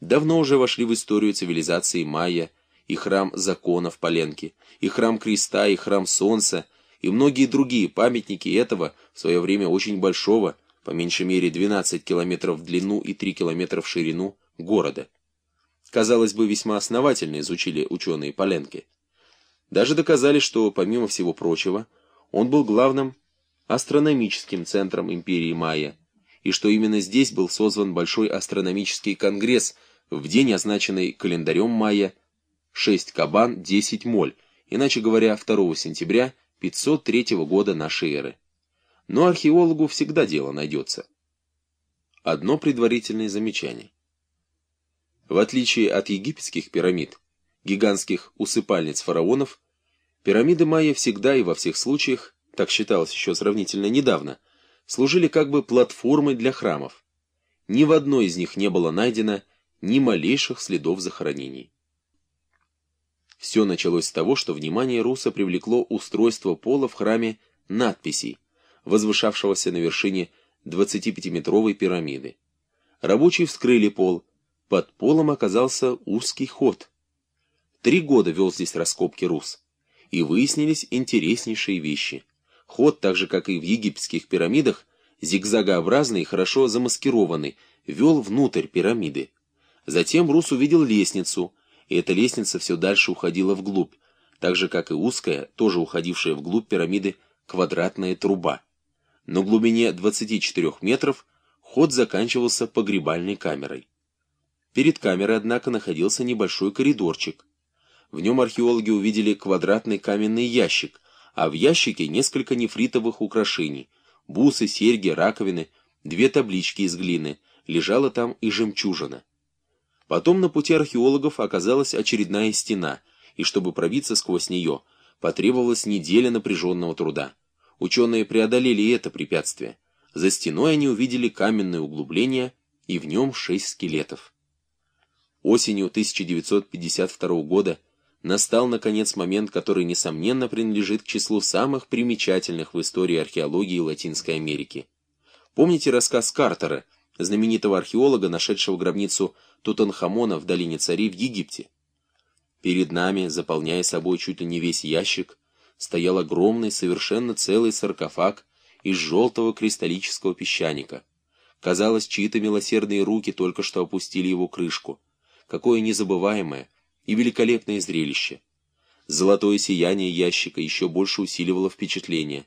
давно уже вошли в историю цивилизации майя, и храм закона в Поленке, и храм креста, и храм солнца, и многие другие памятники этого, в свое время очень большого, по меньшей мере 12 километров в длину и 3 километра в ширину, города. Казалось бы, весьма основательно изучили ученые Поленки. Даже доказали, что, помимо всего прочего, он был главным астрономическим центром империи Майя, и что именно здесь был созван Большой астрономический конгресс в день, означенный календарем Майя, 6 кабан, 10 моль, иначе говоря, 2 сентября 503 года нашей эры. Но археологу всегда дело найдется. Одно предварительное замечание. В отличие от египетских пирамид, гигантских усыпальниц фараонов, пирамиды майя всегда и во всех случаях, так считалось еще сравнительно недавно, служили как бы платформой для храмов. Ни в одной из них не было найдено ни малейших следов захоронений. Все началось с того, что внимание Руса привлекло устройство пола в храме надписей, возвышавшегося на вершине 25-метровой пирамиды. Рабочие вскрыли пол. Под полом оказался узкий ход. Три года вел здесь раскопки Рус. И выяснились интереснейшие вещи. Ход, так же как и в египетских пирамидах, зигзагообразный и хорошо замаскированный, вел внутрь пирамиды. Затем Рус увидел лестницу, и эта лестница все дальше уходила вглубь, так же как и узкая, тоже уходившая вглубь пирамиды, квадратная труба. На глубине 24 метров ход заканчивался погребальной камерой. Перед камерой, однако, находился небольшой коридорчик. В нем археологи увидели квадратный каменный ящик, а в ящике несколько нефритовых украшений, бусы, серьги, раковины, две таблички из глины, лежала там и жемчужина. Потом на пути археологов оказалась очередная стена, и чтобы пробиться сквозь нее, потребовалась неделя напряженного труда. Ученые преодолели это препятствие. За стеной они увидели каменное углубление, и в нем шесть скелетов. Осенью 1952 года настал, наконец, момент, который, несомненно, принадлежит к числу самых примечательных в истории археологии Латинской Америки. Помните рассказ Картера, знаменитого археолога, нашедшего гробницу Тутанхамона в долине царей в Египте? Перед нами, заполняя собой чуть ли не весь ящик, стоял огромный, совершенно целый саркофаг из желтого кристаллического песчаника. Казалось, чьи-то милосердные руки только что опустили его крышку. Какое незабываемое и великолепное зрелище! Золотое сияние ящика еще больше усиливало впечатление.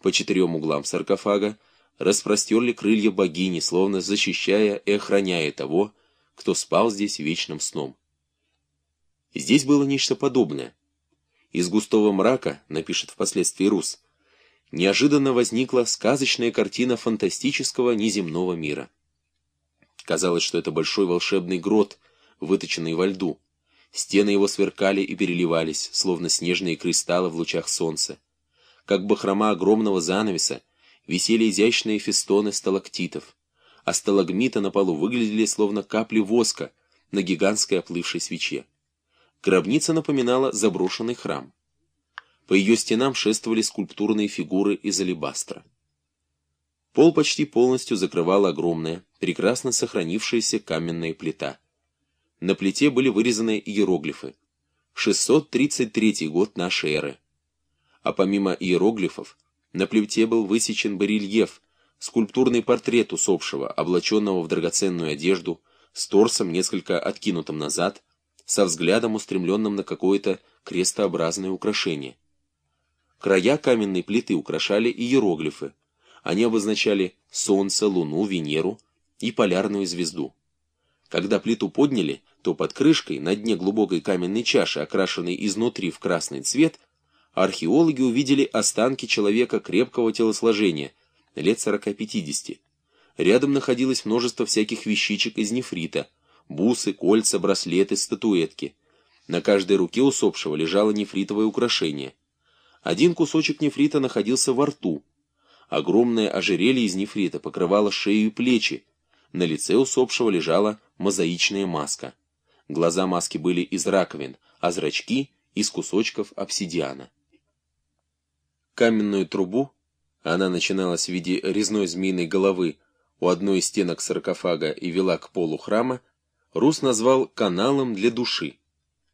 По четырем углам саркофага распростерли крылья богини, словно защищая и охраняя того, кто спал здесь вечным сном. Здесь было нечто подобное. Из густого мрака, напишет впоследствии Рус, неожиданно возникла сказочная картина фантастического неземного мира. Казалось, что это большой волшебный грот, выточенный во льду. Стены его сверкали и переливались, словно снежные кристаллы в лучах солнца. Как бахрома огромного занавеса висели изящные фестоны сталактитов, а сталагмиты на полу выглядели словно капли воска на гигантской оплывшей свече. Гробница напоминала заброшенный храм. По ее стенам шествовали скульптурные фигуры из алебастра. Пол почти полностью закрывала огромная, прекрасно сохранившаяся каменная плита. На плите были вырезаны иероглифы. 633 год нашей эры. А помимо иероглифов, на плите был высечен барельеф, скульптурный портрет усопшего, облаченного в драгоценную одежду, с торсом несколько откинутым назад, со взглядом устремленным на какое-то крестообразное украшение. Края каменной плиты украшали иероглифы. Они обозначали Солнце, Луну, Венеру и полярную звезду. Когда плиту подняли, то под крышкой, на дне глубокой каменной чаши, окрашенной изнутри в красный цвет, археологи увидели останки человека крепкого телосложения, лет 40-50. Рядом находилось множество всяких вещичек из нефрита – бусы, кольца, браслеты, статуэтки. На каждой руке усопшего лежало нефритовое украшение. Один кусочек нефрита находился во рту. Огромное ожерелье из нефрита покрывало шею и плечи. На лице усопшего лежала мозаичная маска. Глаза маски были из раковин, а зрачки — из кусочков обсидиана. Каменную трубу, она начиналась в виде резной змеиной головы у одной из стенок саркофага и вела к полу храма, Рус назвал каналом для души.